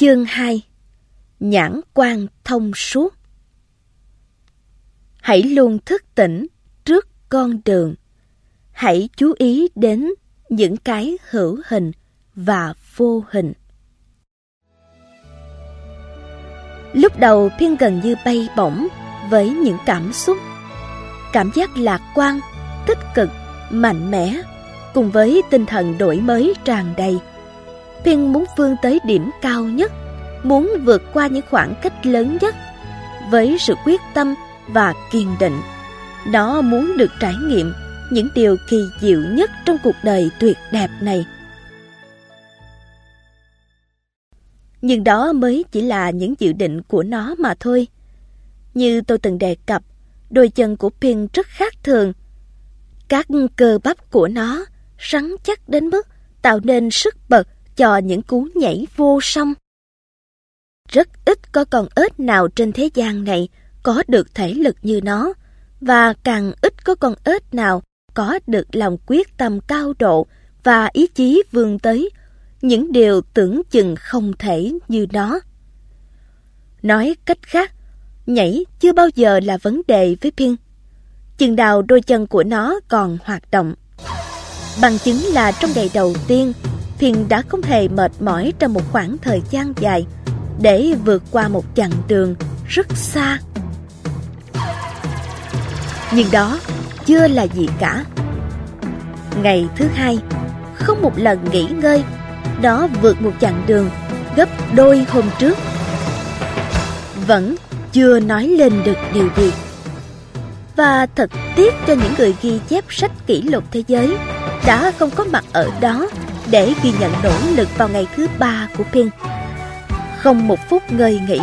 Chương 2 Nhãn quan thông suốt Hãy luôn thức tỉnh trước con đường. Hãy chú ý đến những cái hữu hình và vô hình. Lúc đầu thiên gần như bay bổng với những cảm xúc. Cảm giác lạc quan, tích cực, mạnh mẽ, cùng với tinh thần đổi mới tràn đầy. Phiên muốn vươn tới điểm cao nhất, muốn vượt qua những khoảng cách lớn nhất. Với sự quyết tâm và kiên định, nó muốn được trải nghiệm những điều kỳ diệu nhất trong cuộc đời tuyệt đẹp này. Nhưng đó mới chỉ là những dự định của nó mà thôi. Như tôi từng đề cập, đôi chân của Pin rất khác thường. Các cơ bắp của nó rắn chắc đến mức tạo nên sức bật cho những cú nhảy vô song. Rất ít có con ếch nào trên thế gian này có được thể lực như nó, và càng ít có con ếch nào có được lòng quyết tâm cao độ và ý chí vươn tới những điều tưởng chừng không thể như nó. Nói cách khác, nhảy chưa bao giờ là vấn đề với Pin. Chừng nào đôi chân của nó còn hoạt động. Bằng chứng là trong ngày đầu tiên, thiền đã không hề mệt mỏi trong một khoảng thời gian dài để vượt qua một chặng đường rất xa. Nhưng đó chưa là gì cả. Ngày thứ hai, không một lần nghỉ ngơi, nó vượt một chặng đường gấp đôi hôm trước. Vẫn chưa nói lên được điều gì. Và thật tiếc cho những người ghi chép sách kỷ lục thế giới đã không có mặt ở đó để ghi nhận nỗ lực vào ngày thứ ba của Pin. Không một phút ngơi nghỉ,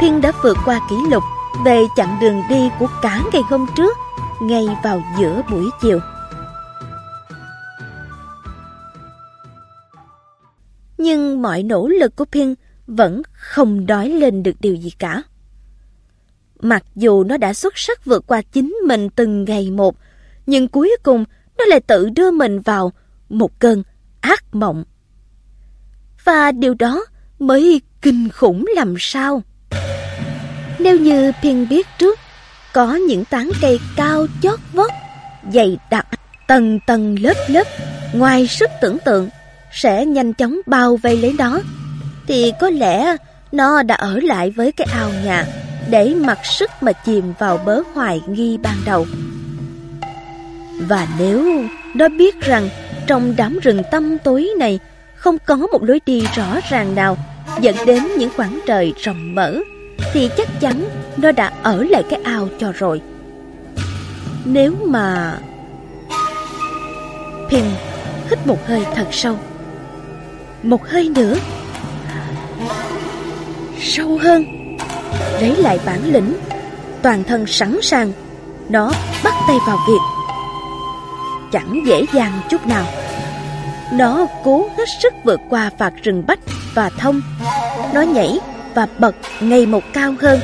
Pin đã vượt qua kỷ lục về chặng đường đi của cả ngày hôm trước ngay vào giữa buổi chiều. Nhưng mọi nỗ lực của Pin vẫn không đói lên được điều gì cả. Mặc dù nó đã xuất sắc vượt qua chính mình từng ngày một, nhưng cuối cùng nó lại tự đưa mình vào một cơn ác mộng. Và điều đó mới kinh khủng làm sao. Nếu như Pin biết trước, có những tán cây cao chót vót, dày đặc, tầng tầng lớp lớp, ngoài sức tưởng tượng, sẽ nhanh chóng bao vây lấy nó, thì có lẽ nó đã ở lại với cái ao nhà để mặc sức mà chìm vào bớ hoài nghi ban đầu. Và nếu nó biết rằng trong đám rừng tăm tối này không có một lối đi rõ ràng nào dẫn đến những khoảng trời rộng mở, thì chắc chắn nó đã ở lại cái ao cho rồi. Nếu mà... Pin hít một hơi thật sâu. Một hơi nữa. Sâu hơn. Lấy lại bản lĩnh. Toàn thân sẵn sàng. Nó bắt tay vào việc. Chẳng dễ dàng chút nào. Nó cố hết sức vượt qua phạt rừng bách và thông. Nó nhảy và bật ngày một cao hơn.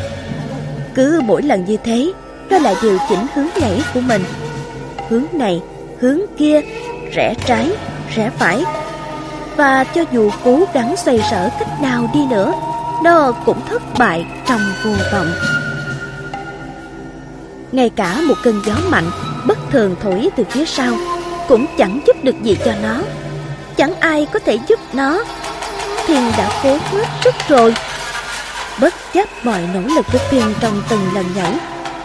Cứ mỗi lần như thế, nó lại điều chỉnh hướng nhảy của mình. Hướng này, hướng kia, rẽ trái, rẽ phải. Và cho dù cố gắng xoay sở cách nào đi nữa, nó cũng thất bại trong vô vọng. Ngay cả một cơn gió mạnh, bất thường thổi từ phía sau, cũng chẳng giúp được gì cho nó. Chẳng ai có thể giúp nó. Thiên đã cố hết sức rồi. Bất chấp mọi nỗ lực của Thiên trong từng lần nhảy,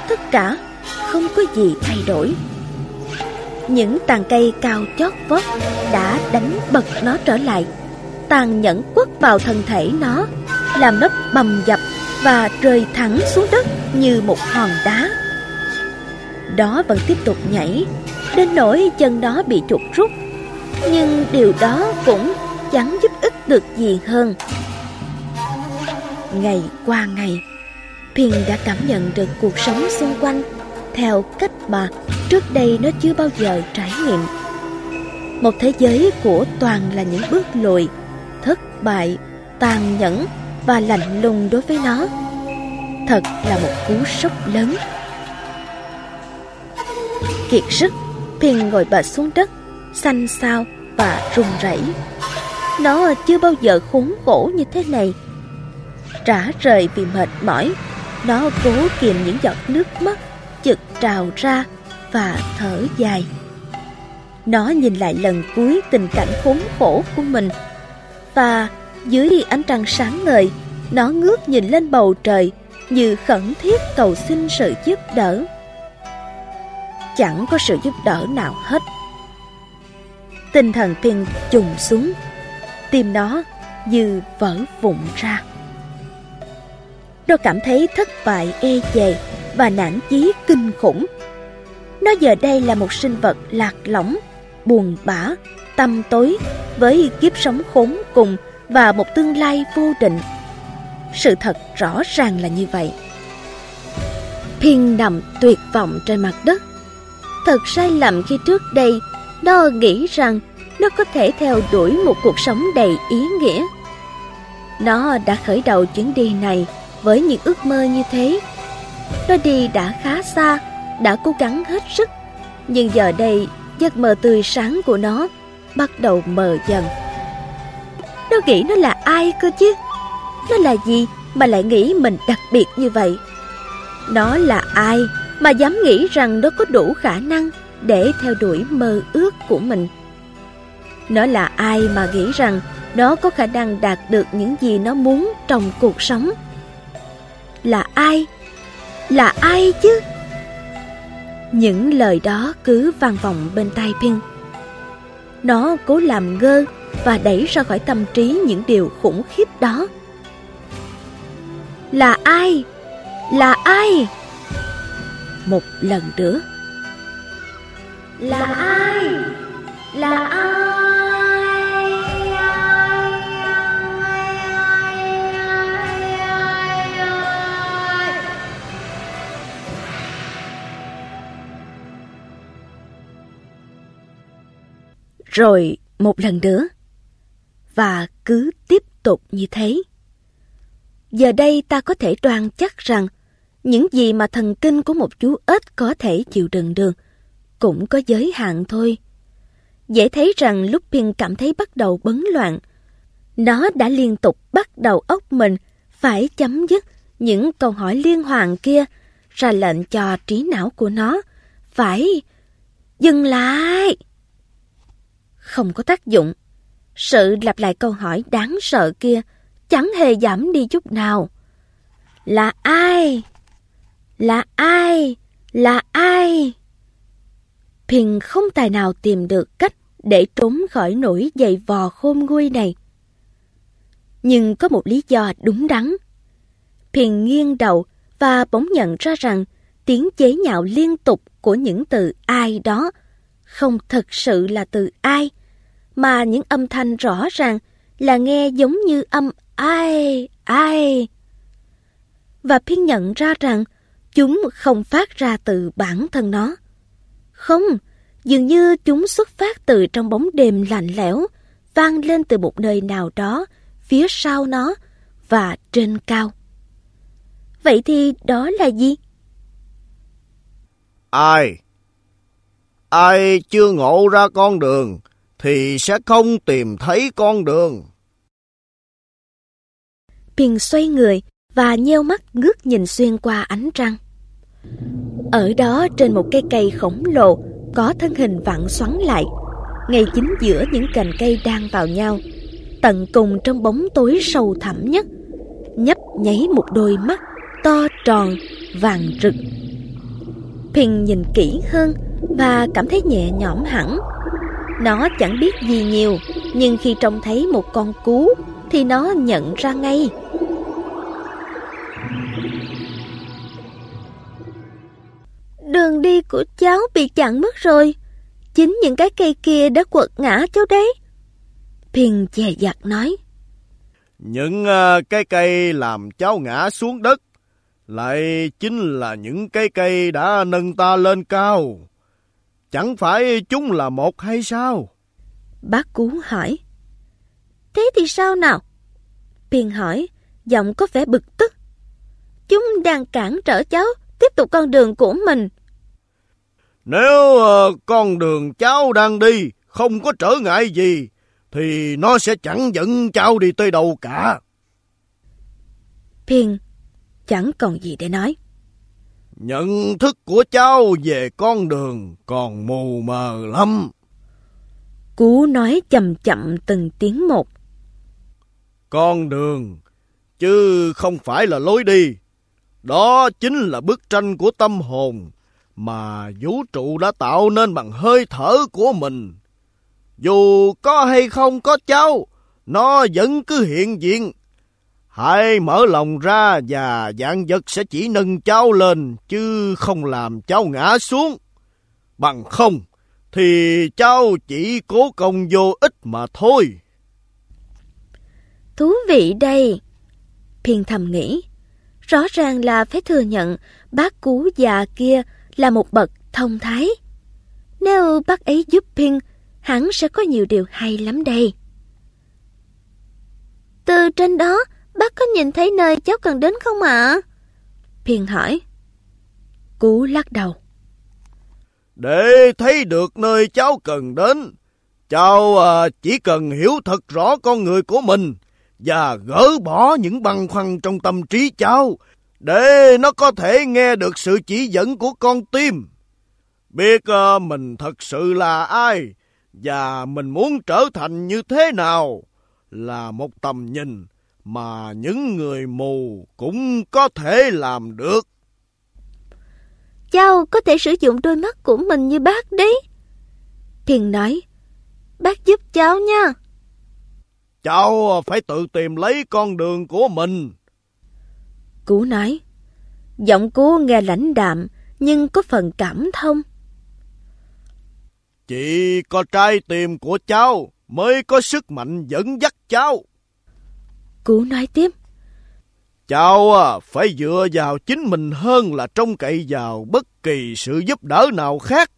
tất cả không có gì thay đổi. Những tàn cây cao chót vót đã đánh bật nó trở lại, tàn nhẫn quất vào thân thể nó, làm nó bầm dập và rơi thẳng xuống đất như một hòn đá. Đó vẫn tiếp tục nhảy, đến nỗi chân đó bị trục rút. Nhưng điều đó cũng chẳng giúp ích được gì hơn. Ngày qua ngày, Pin đã cảm nhận được cuộc sống xung quanh theo cách mà trước đây nó chưa bao giờ trải nghiệm. Một thế giới của toàn là những bước lùi, thất bại, tàn nhẫn và lạnh lùng đối với nó. Thật là một cú sốc lớn. Kiệt sức, Pin ngồi bệt xuống đất, xanh xao và run rẩy. Nó chưa bao giờ khốn khổ như thế này Rã rời vì mệt mỏi, nó cố kìm những giọt nước mắt chực trào ra và thở dài. Nó nhìn lại lần cuối tình cảnh khốn khổ của mình và dưới ánh trăng sáng ngời, nó ngước nhìn lên bầu trời như khẩn thiết cầu xin sự giúp đỡ. Chẳng có sự giúp đỡ nào hết. Tinh thần Pin trùng xuống, tim nó như vỡ vụn ra. Nó cảm thấy thất bại e dè và nản chí kinh khủng. Nó giờ đây là một sinh vật lạc lõng, buồn bã, tâm tối với kiếp sống khốn cùng và một tương lai vô định. Sự thật rõ ràng là như vậy. Phiên nằm tuyệt vọng trên mặt đất. Thật sai lầm khi trước đây nó nghĩ rằng nó có thể theo đuổi một cuộc sống đầy ý nghĩa. Nó đã khởi đầu chuyến đi này với những ước mơ như thế. Nó đi đã khá xa, đã cố gắng hết sức, nhưng giờ đây giấc mơ tươi sáng của nó bắt đầu mờ dần. Nó nghĩ nó là ai cơ chứ? Nó là gì mà lại nghĩ mình đặc biệt như vậy? Nó là ai mà dám nghĩ rằng nó có đủ khả năng để theo đuổi mơ ước của mình? Nó là ai mà nghĩ rằng nó có khả năng đạt được những gì nó muốn trong cuộc sống? Là ai? Là ai chứ? Những lời đó cứ vang vọng bên tai Pin. Nó cố làm ngơ và đẩy ra khỏi tâm trí những điều khủng khiếp đó. Là ai? Là ai? Một lần nữa. Là ai? Là ai? Rồi một lần nữa và cứ tiếp tục như thế. Giờ đây ta có thể đoan chắc rằng những gì mà thần kinh của một chú ếch có thể chịu đựng được cũng có giới hạn thôi. Dễ thấy rằng lúc Pin cảm thấy bắt đầu bấn loạn, nó đã liên tục bắt đầu óc mình phải chấm dứt những câu hỏi liên hoàn kia, ra lệnh cho trí não của nó phải dừng lại. Không có tác dụng. Sự lặp lại câu hỏi đáng sợ kia chẳng hề giảm đi chút nào. Là ai? Là ai? Là ai? Pin không tài nào tìm được cách để trốn khỏi nỗi dày vò khôn nguôi này. Nhưng có một lý do đúng đắn. Pin nghiêng đầu và bỗng nhận ra rằng tiếng chế nhạo liên tục của những từ ai đó không thật sự là từ ai, mà những âm thanh rõ ràng là nghe giống như âm ai, ai. Và Phiên nhận ra rằng chúng không phát ra từ bản thân nó. Không, dường như chúng xuất phát từ trong bóng đêm lạnh lẽo, vang lên từ một nơi nào đó, phía sau nó và trên cao. Vậy thì đó là gì? Ai? Ai chưa ngộ ra con đường thì sẽ không tìm thấy con đường. Piền xoay người và nheo mắt ngước nhìn xuyên qua ánh trăng. Ở đó trên một cây cây khổng lồ có thân hình vặn xoắn lại, ngay chính giữa những cành cây đang vào nhau, tận cùng trong bóng tối sâu thẳm nhất, nhấp nháy một đôi mắt to tròn, vàng rực. Pin nhìn kỹ hơn và cảm thấy nhẹ nhõm hẳn. Nó chẳng biết gì nhiều, nhưng khi trông thấy một con cú thì nó nhận ra ngay. Của cháu bị chặn mất rồi. Chính những cái cây kia đã quật ngã cháu đấy. Phiền chè dặt nói. Những uh, cái cây làm cháu ngã xuống đất lại chính là những cái cây đã nâng ta lên cao. Chẳng phải chúng là một hay sao? Bác Cú hỏi. Thế thì sao nào? Phiền hỏi, giọng có vẻ bực tức. Chúng đang cản trở cháu tiếp tục con đường của mình. Nếu uh, con đường cháu đang đi không có trở ngại gì, thì nó sẽ chẳng dẫn cháu đi tới đâu cả. Phiền chẳng còn gì để nói. Nhận thức của cháu về con đường còn mù mờ lắm. Cú nói chậm chậm từng tiếng một. Con đường, chứ không phải là lối đi. Đó chính là bức tranh của tâm hồn mà vũ trụ đã tạo nên bằng hơi thở của mình. Dù có hay không có cháu, nó vẫn cứ hiện diện. Hãy mở lòng ra và dạng vật sẽ chỉ nâng cháu lên, chứ không làm cháu ngã xuống. Bằng không, thì cháu chỉ cố công vô ích mà thôi. Thú vị đây. Phiền thầm nghĩ. Rõ ràng là phải thừa nhận bác cú già kia là một bậc thông thái. Nếu bác ấy giúp Pin, hẳn sẽ có nhiều điều hay lắm đây. Từ trên đó, bác có nhìn thấy nơi cháu cần đến không ạ? À? hỏi. Cú lắc đầu. Để thấy được nơi cháu cần đến, cháu à, chỉ cần hiểu thật rõ con người của mình và gỡ bỏ những băn khoăn trong tâm trí cháu để nó có thể nghe được sự chỉ dẫn của con tim. Biết uh, mình thật sự là ai và mình muốn trở thành như thế nào là một tầm nhìn mà những người mù cũng có thể làm được. Cháu có thể sử dụng đôi mắt của mình như bác đấy. Thiền nói, bác giúp cháu nha. Cháu phải tự tìm lấy con đường của mình. Cú nói, giọng cú nghe lãnh đạm nhưng có phần cảm thông. Chỉ có trái tim của cháu mới có sức mạnh dẫn dắt cháu. Cú nói tiếp. Cháu phải dựa vào chính mình hơn là trông cậy vào bất kỳ sự giúp đỡ nào khác.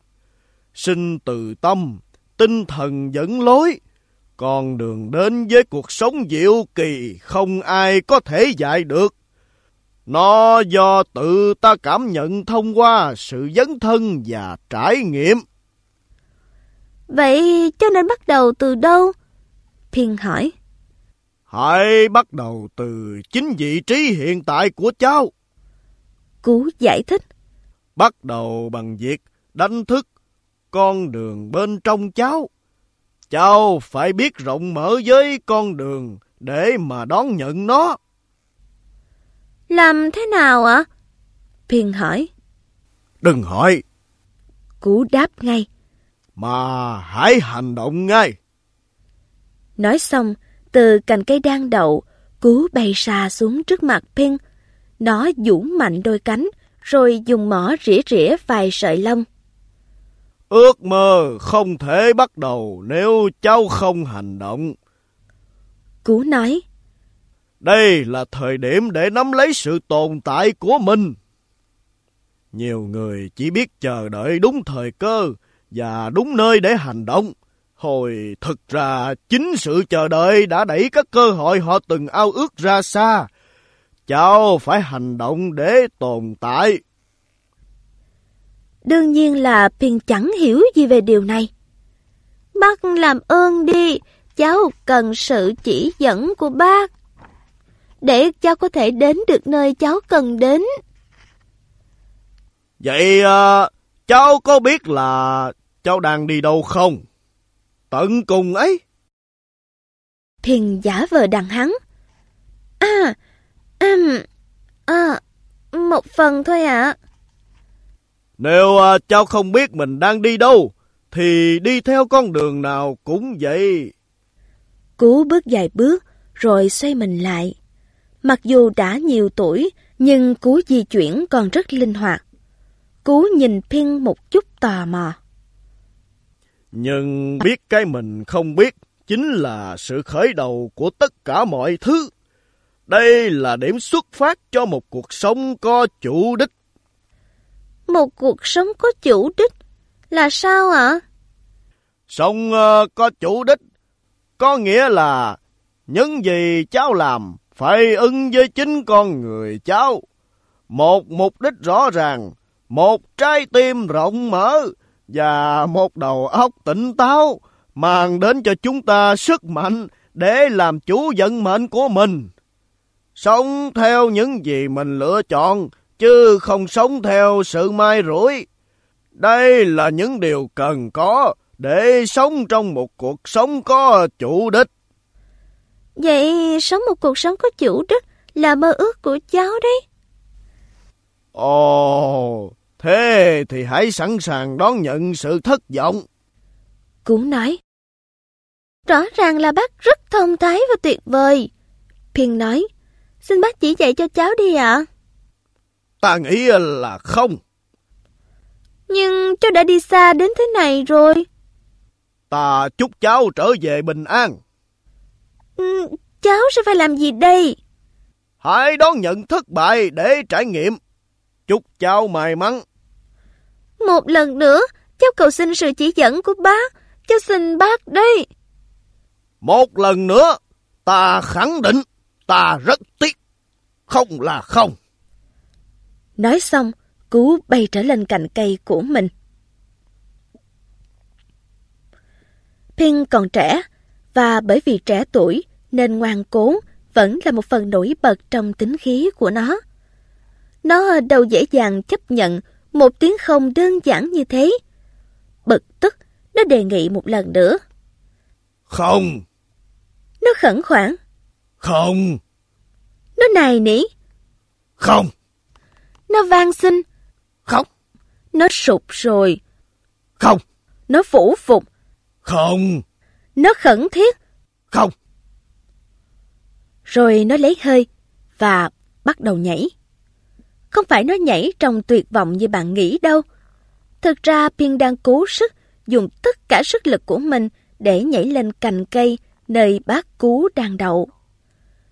Sinh từ tâm, tinh thần dẫn lối. Con đường đến với cuộc sống diệu kỳ không ai có thể dạy được. Nó do tự ta cảm nhận thông qua sự dấn thân và trải nghiệm. Vậy cho nên bắt đầu từ đâu? Phiên hỏi. Hãy bắt đầu từ chính vị trí hiện tại của cháu. Cú giải thích. Bắt đầu bằng việc đánh thức con đường bên trong cháu. Cháu phải biết rộng mở với con đường để mà đón nhận nó. Làm thế nào ạ? Phiền hỏi. Đừng hỏi. Cú đáp ngay. Mà hãy hành động ngay. Nói xong, từ cành cây đang đậu, cú bay xa xuống trước mặt Pin. Nó vũ mạnh đôi cánh, rồi dùng mỏ rỉa rỉa vài sợi lông. Ước mơ không thể bắt đầu nếu cháu không hành động. Cú nói. Đây là thời điểm để nắm lấy sự tồn tại của mình. Nhiều người chỉ biết chờ đợi đúng thời cơ và đúng nơi để hành động. Hồi thực ra chính sự chờ đợi đã đẩy các cơ hội họ từng ao ước ra xa. Cháu phải hành động để tồn tại. Đương nhiên là Pin chẳng hiểu gì về điều này. Bác làm ơn đi, cháu cần sự chỉ dẫn của bác. Để cháu có thể đến được nơi cháu cần đến. Vậy uh, cháu có biết là cháu đang đi đâu không? Tận cùng ấy. Thiền giả vờ đằng hắn. À, um, à, một phần thôi ạ. À. Nếu uh, cháu không biết mình đang đi đâu, thì đi theo con đường nào cũng vậy. Cú bước vài bước, rồi xoay mình lại. Mặc dù đã nhiều tuổi, nhưng cú di chuyển còn rất linh hoạt. Cú nhìn Pin một chút tò mò. Nhưng biết cái mình không biết chính là sự khởi đầu của tất cả mọi thứ. Đây là điểm xuất phát cho một cuộc sống có chủ đích. Một cuộc sống có chủ đích là sao ạ? Sống uh, có chủ đích có nghĩa là những gì cháu làm phải ứng với chính con người cháu. Một mục đích rõ ràng, một trái tim rộng mở và một đầu óc tỉnh táo mang đến cho chúng ta sức mạnh để làm chủ vận mệnh của mình. Sống theo những gì mình lựa chọn, chứ không sống theo sự mai rủi. Đây là những điều cần có để sống trong một cuộc sống có chủ đích. Vậy sống một cuộc sống có chủ đích là mơ ước của cháu đấy. Ồ, thế thì hãy sẵn sàng đón nhận sự thất vọng. Cũng nói. Rõ ràng là bác rất thông thái và tuyệt vời. Phiền nói, xin bác chỉ dạy cho cháu đi ạ. Ta nghĩ là không. Nhưng cháu đã đi xa đến thế này rồi. Ta chúc cháu trở về bình an. Ừ, cháu sẽ phải làm gì đây? Hãy đón nhận thất bại để trải nghiệm. Chúc cháu may mắn. Một lần nữa, cháu cầu xin sự chỉ dẫn của bác. Cháu xin bác đây. Một lần nữa, ta khẳng định, ta rất tiếc. Không là không. Nói xong, Cú bay trở lên cành cây của mình. Pin còn trẻ, và bởi vì trẻ tuổi nên ngoan cố vẫn là một phần nổi bật trong tính khí của nó. Nó đâu dễ dàng chấp nhận một tiếng không đơn giản như thế. Bực tức, nó đề nghị một lần nữa. Không. Nó khẩn khoản. Không. Nó nài nỉ. Không. Nó van xin. Không. Nó sụp rồi. Không. Nó phủ phục. Không. Nó khẩn thiết. Không. Rồi nó lấy hơi và bắt đầu nhảy. Không phải nó nhảy trong tuyệt vọng như bạn nghĩ đâu. Thực ra Pin đang cố sức dùng tất cả sức lực của mình để nhảy lên cành cây nơi bác cú đang đậu.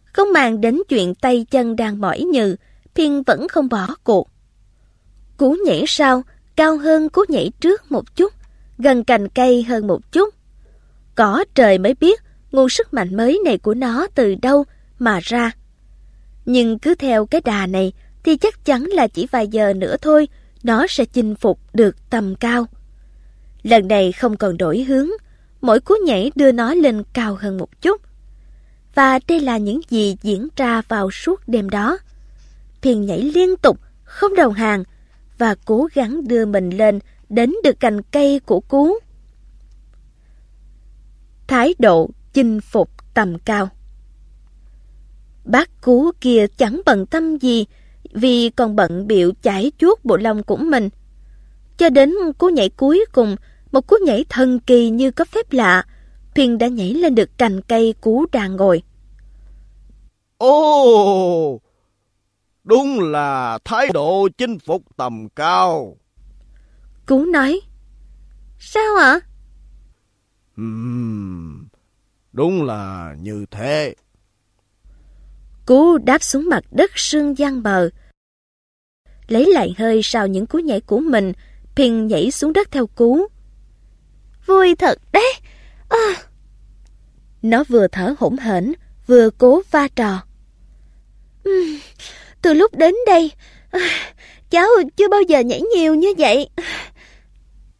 Không màng đến chuyện tay chân đang mỏi nhừ, Pin vẫn không bỏ cuộc. Cú nhảy sau cao hơn cú nhảy trước một chút, gần cành cây hơn một chút. Có trời mới biết nguồn sức mạnh mới này của nó từ đâu mà ra. Nhưng cứ theo cái đà này thì chắc chắn là chỉ vài giờ nữa thôi nó sẽ chinh phục được tầm cao. Lần này không còn đổi hướng, mỗi cú nhảy đưa nó lên cao hơn một chút. Và đây là những gì diễn ra vào suốt đêm đó. Thiền nhảy liên tục, không đầu hàng, và cố gắng đưa mình lên đến được cành cây của cú. Thái độ chinh phục tầm cao Bác cú kia chẳng bận tâm gì vì còn bận biểu chải chuốt bộ lông của mình. Cho đến cú nhảy cuối cùng, một cú nhảy thần kỳ như có phép lạ, Phiên đã nhảy lên được cành cây cú đang ngồi. Ồ, đúng là thái độ chinh phục tầm cao. Cú nói, sao ạ? Uhm, đúng là như thế. Cú đáp xuống mặt đất sương giăng bờ. Lấy lại hơi sau những cú nhảy của mình, Phiền nhảy xuống đất theo cú. Vui thật đấy! À. Nó vừa thở hổn hển, vừa cố va trò. Uhm, từ lúc đến đây, à, cháu chưa bao giờ nhảy nhiều như vậy.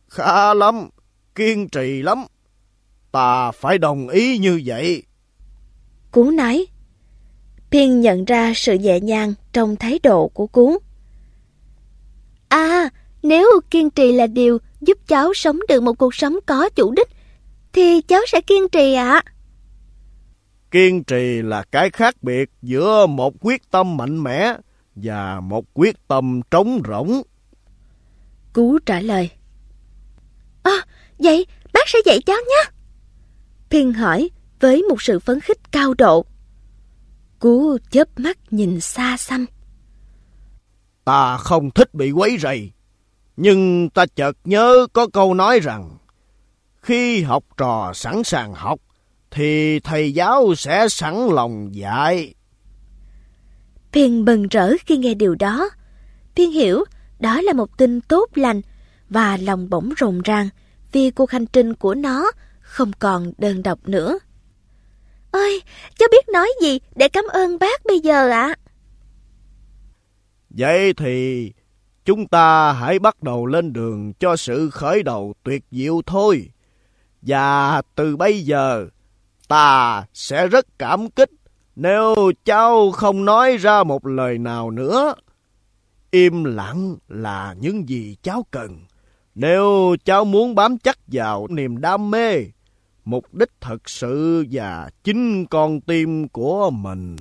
Khá lắm, kiên trì lắm. Ta phải đồng ý như vậy. Cú nói. Phiên nhận ra sự nhẹ nhàng trong thái độ của Cú. À, nếu kiên trì là điều giúp cháu sống được một cuộc sống có chủ đích, thì cháu sẽ kiên trì ạ. À. Kiên trì là cái khác biệt giữa một quyết tâm mạnh mẽ và một quyết tâm trống rỗng. Cú trả lời. À, vậy bác sẽ dạy cháu nhé. Phiên hỏi với một sự phấn khích cao độ. Cú chớp mắt nhìn xa xăm. Ta không thích bị quấy rầy, nhưng ta chợt nhớ có câu nói rằng khi học trò sẵn sàng học thì thầy giáo sẽ sẵn lòng dạy. Phiền bừng rỡ khi nghe điều đó. Phiên hiểu đó là một tin tốt lành và lòng bỗng rộn ràng vì cuộc hành trình của nó không còn đơn độc nữa. Ơi, cháu biết nói gì để cảm ơn bác bây giờ ạ? À? Vậy thì chúng ta hãy bắt đầu lên đường cho sự khởi đầu tuyệt diệu thôi. Và từ bây giờ, ta sẽ rất cảm kích nếu cháu không nói ra một lời nào nữa. Im lặng là những gì cháu cần. Nếu cháu muốn bám chắc vào niềm đam mê mục đích thật sự và chính con tim của mình.